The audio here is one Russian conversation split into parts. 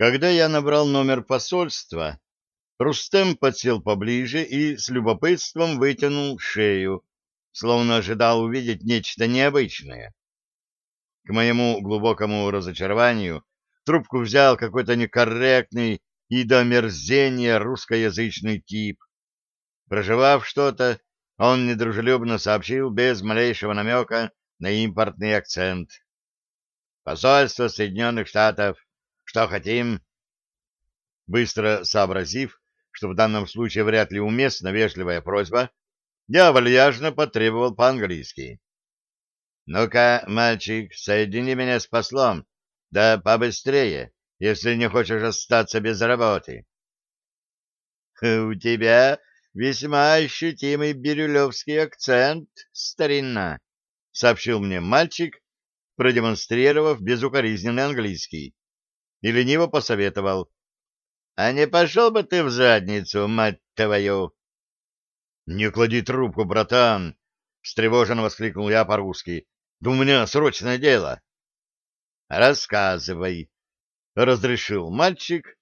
Когда я набрал номер посольства, Рустем подсел поближе и с любопытством вытянул шею, словно ожидал увидеть нечто необычное. К моему глубокому разочарованию трубку взял какой-то некорректный и до мерзения русскоязычный тип. Проживав что-то, он недружелюбно сообщил без малейшего намека на импортный акцент. «Посольство Соединенных Штатов. Что хотим?» Быстро сообразив, что в данном случае вряд ли уместна вежливая просьба, я вальяжно потребовал по-английски. «Ну-ка, мальчик, соедини меня с послом, да побыстрее, если не хочешь остаться без работы». «У тебя весьма ощутимый бирюлевский акцент, старина», — сообщил мне мальчик, продемонстрировав безукоризненный английский, и лениво посоветовал. А не пошел бы ты в задницу, мать твою? — Не клади трубку, братан! — встревоженно воскликнул я по-русски. — Да у меня срочное дело. — Рассказывай, — разрешил мальчик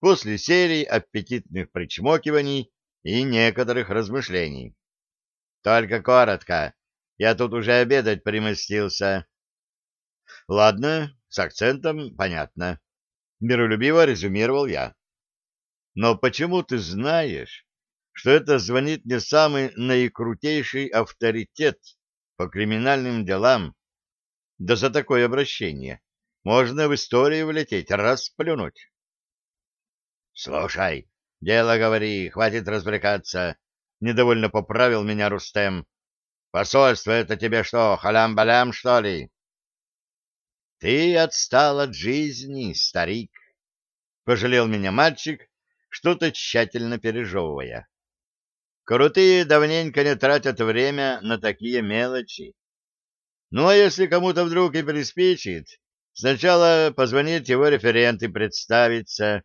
после серии аппетитных причмокиваний и некоторых размышлений. — Только коротко. Я тут уже обедать примостился. — Ладно, с акцентом понятно. Миролюбиво резюмировал я. Но почему ты знаешь, что это звонит не самый наикрутейший авторитет по криминальным делам? Да за такое обращение можно в историю влететь, раз плюнуть. Слушай, дело говори, хватит развлекаться. Недовольно поправил меня Рустем. Посольство это тебе что, халям-балям, что ли? Ты отстал от жизни, старик. Пожалел меня мальчик, что-то тщательно пережевывая. Крутые давненько не тратят время на такие мелочи. Ну, а если кому-то вдруг и приспичит, сначала позвонит его референт и представится.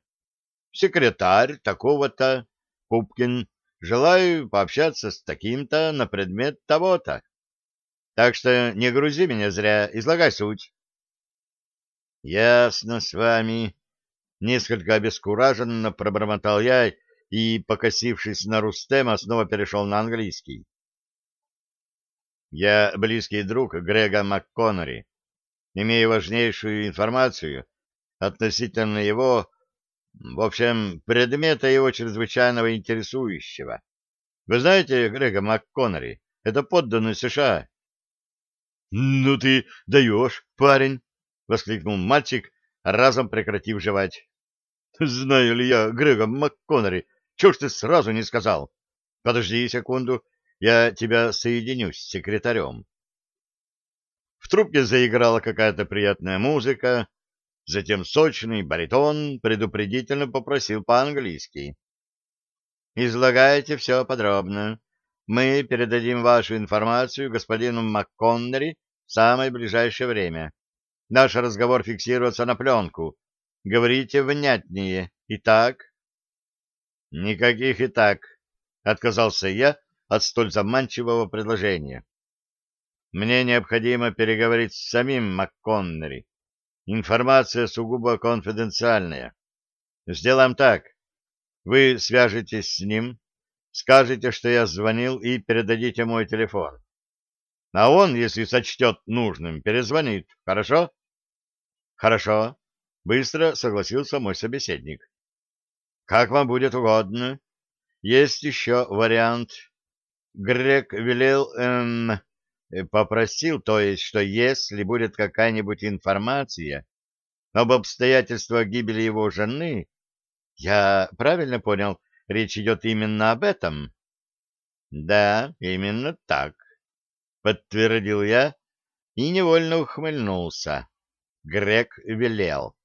Секретарь такого-то, Пупкин, желаю пообщаться с таким-то на предмет того-то. Так что не грузи меня зря, излагай суть. — Ясно с вами, Несколько обескураженно пробормотал я и, покосившись на Рустема, снова перешел на английский. Я близкий друг Грега МакКоннори. Имею важнейшую информацию относительно его, в общем, предмета его чрезвычайного интересующего. Вы знаете Грега МакКоннори? Это подданный США. — Ну ты даешь, парень! — воскликнул мальчик, разом прекратив жевать. Знаю ли я Грега МакКоннори? Чего ж ты сразу не сказал? Подожди секунду, я тебя соединю с секретарем. В трубке заиграла какая-то приятная музыка, затем сочный баритон предупредительно попросил по-английски. «Излагайте все подробно. Мы передадим вашу информацию господину МакКоннери в самое ближайшее время. Наш разговор фиксируется на пленку, Говорите внятнее. Итак? Никаких и так, отказался я от столь заманчивого предложения. Мне необходимо переговорить с самим МакКоннери. Информация сугубо конфиденциальная. Сделаем так. Вы свяжетесь с ним, скажете, что я звонил, и передадите мой телефон. А он, если сочтет нужным, перезвонит. Хорошо? Хорошо. Быстро согласился мой собеседник. Как вам будет угодно. Есть еще вариант. Грек велел, эм, попросил, то есть, что если будет какая-нибудь информация об обстоятельствах гибели его жены, я правильно понял, речь идет именно об этом? Да, именно так, подтвердил я и невольно ухмыльнулся. Грек велел.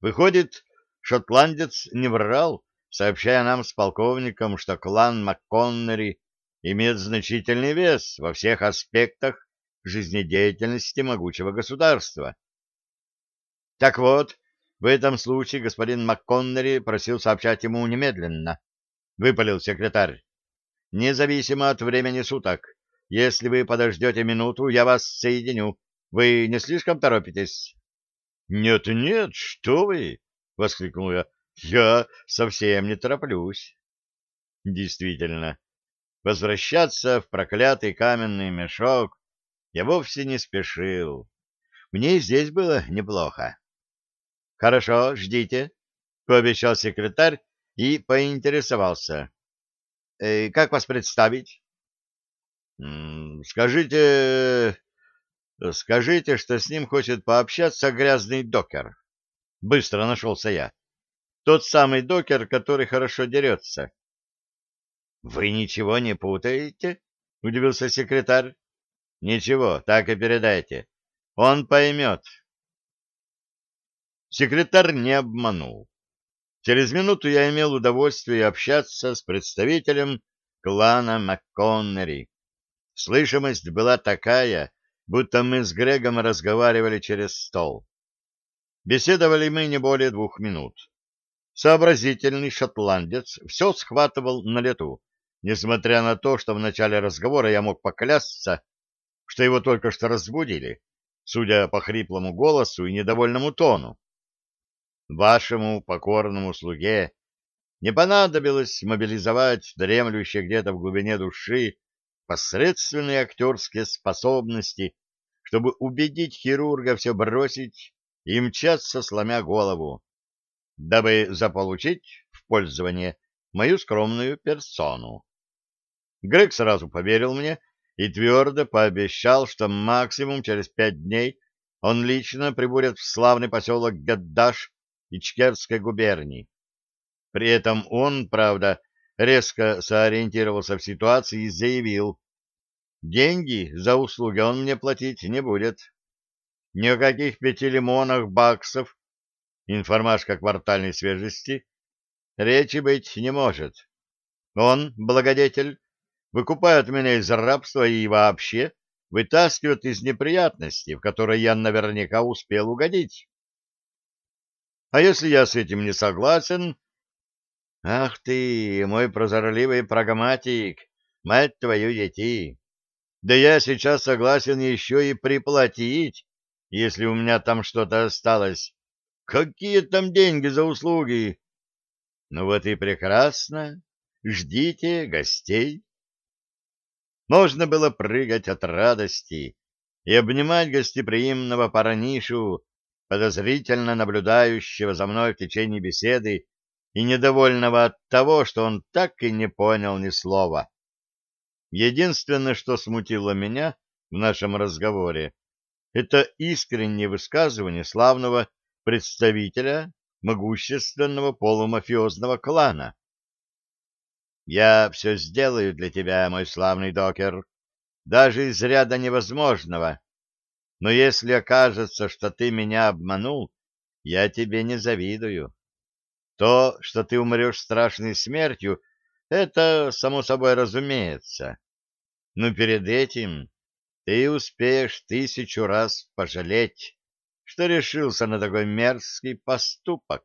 Выходит, шотландец не врал, сообщая нам с полковником, что клан МакКоннери имеет значительный вес во всех аспектах жизнедеятельности могучего государства. Так вот, в этом случае господин МакКоннери просил сообщать ему немедленно, выпалил секретарь. Независимо от времени суток, если вы подождете минуту, я вас соединю. Вы не слишком торопитесь? Нет, нет, что вы? воскликнул я. Я совсем не тороплюсь. Действительно, возвращаться в проклятый каменный мешок я вовсе не спешил. Мне здесь было неплохо. — Хорошо, ждите, — пообещал секретарь и поинтересовался. «Э, — Как вас представить? — Скажите... Скажите, что с ним хочет пообщаться грязный докер. Быстро нашелся я. Тот самый докер, который хорошо дерется. — Вы ничего не путаете? — удивился секретарь. — Ничего, так и передайте. Он поймет. Секретарь не обманул. Через минуту я имел удовольствие общаться с представителем клана МакКоннери. Слышимость была такая, будто мы с Грегом разговаривали через стол. Беседовали мы не более двух минут. Сообразительный шотландец все схватывал на лету, несмотря на то, что в начале разговора я мог поклясться, что его только что разбудили, судя по хриплому голосу и недовольному тону. Вашему покорному слуге не понадобилось мобилизовать дремлющие где-то в глубине души посредственные актерские способности, чтобы убедить хирурга все бросить и мчаться, сломя голову дабы заполучить в пользование мою скромную персону. Грег сразу поверил мне и твердо пообещал, что максимум через пять дней он лично прибудет в славный поселок Гаддаш Ичкерской губернии. При этом он, правда, резко сориентировался в ситуации и заявил, деньги за услуги он мне платить не будет. Ни о каких пяти лимонах баксов информашка квартальной свежести, речи быть не может. Он, благодетель, выкупает меня из рабства и вообще вытаскивает из неприятностей, в которые я наверняка успел угодить. А если я с этим не согласен... Ах ты, мой прозорливый прагматик, мать твою дети! Да я сейчас согласен еще и приплатить, если у меня там что-то осталось, Какие там деньги за услуги? Ну вот и прекрасно. Ждите гостей. Можно было прыгать от радости и обнимать гостеприимного парнишу, подозрительно наблюдающего за мной в течение беседы и недовольного от того, что он так и не понял ни слова. Единственное, что смутило меня в нашем разговоре, это искреннее высказывание славного представителя могущественного полумафиозного клана. «Я все сделаю для тебя, мой славный докер, даже из ряда невозможного. Но если окажется, что ты меня обманул, я тебе не завидую. То, что ты умрешь страшной смертью, это, само собой, разумеется. Но перед этим ты успеешь тысячу раз пожалеть, что решился на такой мерзкий поступок.